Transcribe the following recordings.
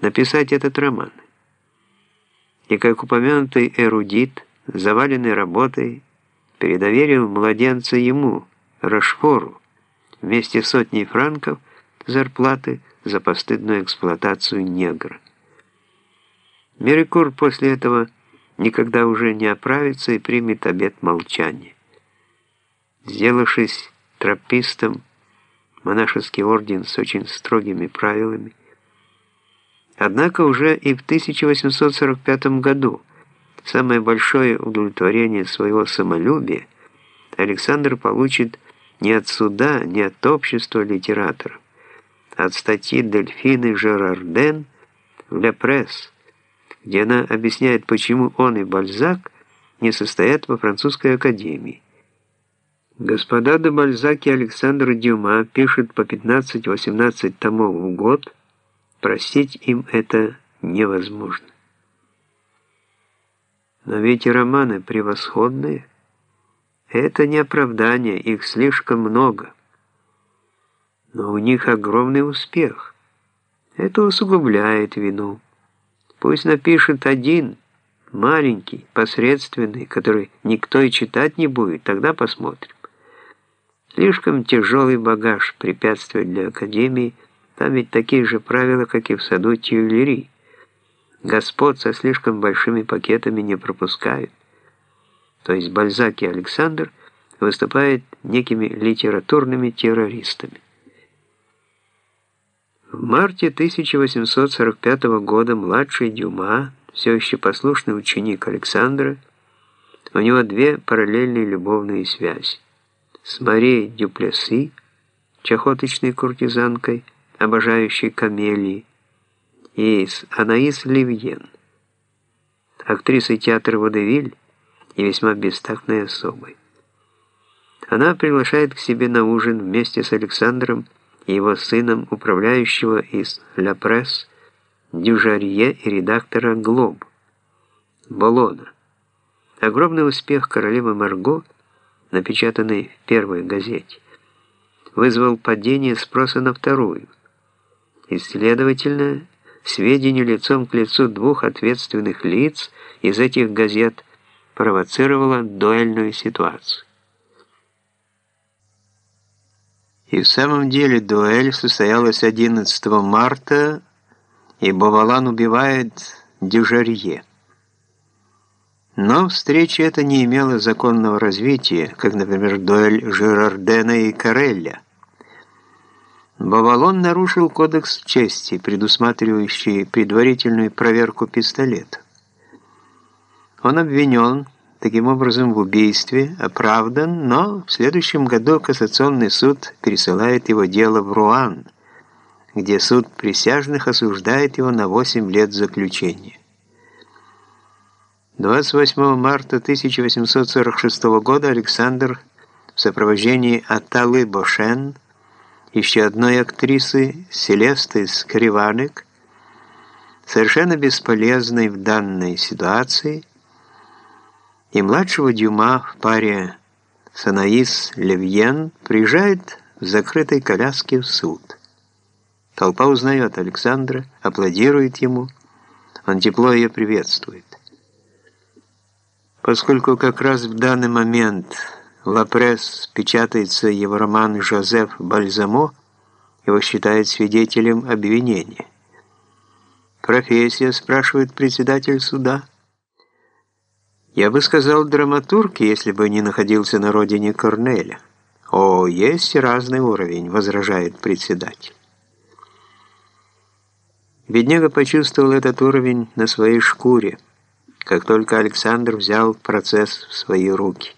написать этот роман. И как упомянутый эрудит, заваленный работой, передоверил младенца ему, Рашфору, вместе с сотней франков зарплаты за постыдную эксплуатацию негра. Мерикур после этого никогда уже не оправится и примет обет молчания. Сделавшись тропистом, монашеский орден с очень строгими правилами, Однако уже и в 1845 году самое большое удовлетворение своего самолюбия Александр получит не от суда, не от общества литераторов, а от статьи Дельфины Жерарден в «Ля Пресс», где она объясняет, почему он и Бальзак не состоят во французской академии. Господа де Бальзак и Александр Дюма пишут по 15-18 томов в год – Простить им это невозможно. Но ведь романы превосходные. Это не оправдание, их слишком много. Но у них огромный успех. Это усугубляет вину. Пусть напишет один, маленький, посредственный, который никто и читать не будет, тогда посмотрим. Слишком тяжелый багаж препятствия для Академии – там ведь такие же правила, как и в саду Тюильри. Господ со слишком большими пакетами не пропускают. То есть Бальзак и Александр выступают некими литературными террористами. В марте 1845 года младший Дюма, все еще послушный ученик Александра, у него две параллельные любовные связи. С Марией Дюплеси, чахоточной куртизанкой, обожающей камелии, и с Анаис Ливьен, актрисой театра Водевиль и весьма бестактной особой. Она приглашает к себе на ужин вместе с Александром и его сыном, управляющего из «Ля Пресс», Дюжарье и редактора «Глоб» Болона. Огромный успех королевы Марго, напечатанный в первой газете, вызвал падение спроса на вторую – и, следовательно, сведению лицом к лицу двух ответственных лиц из этих газет провоцировало дуэльную ситуацию. И в самом деле дуэль состоялась 11 марта, и Бавалан убивает Дюжарье. Но встреча эта не имела законного развития, как, например, дуэль Жерардена и Карелля – Бавалон нарушил кодекс чести, предусматривающий предварительную проверку пистолета. Он обвинен, таким образом, в убийстве, оправдан, но в следующем году кассационный суд пересылает его дело в Руан, где суд присяжных осуждает его на 8 лет заключения. 28 марта 1846 года Александр в сопровождении Аталы Бошен – еще одной актрисы Селесты Скриваник, совершенно бесполезной в данной ситуации, и младшего Дюма в паре с Анаис Левьен приезжает в закрытой коляске в суд. Толпа узнает Александра, аплодирует ему, он тепло ее приветствует. Поскольку как раз в данный момент Лапресс печатается его роман «Жозеф Бальзамо», его считают свидетелем обвинения. «Профессия?» – спрашивает председатель суда. «Я бы сказал драматург, если бы не находился на родине Корнеля». «О, есть разный уровень», – возражает председатель. Бедняга почувствовал этот уровень на своей шкуре, как только Александр взял процесс в свои руки.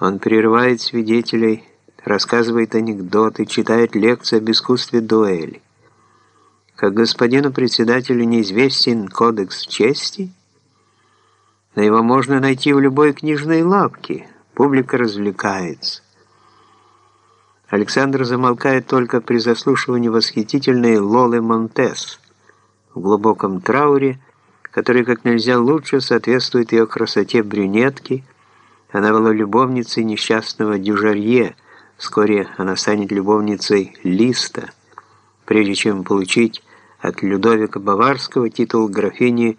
Он прерывает свидетелей, рассказывает анекдоты, читает лекции об искусстве дуэли. Как господину председателю неизвестен кодекс чести, но его можно найти в любой книжной лавке, публика развлекается. Александр замолкает только при заслушивании восхитительной Лолы Монтес в глубоком трауре, который как нельзя лучше соответствует ее красоте брюнетки – она была любовницей несчастного Дюжарье. Вскоре она станет любовницей Листа, прежде чем получить от Людовика Баварского титул графини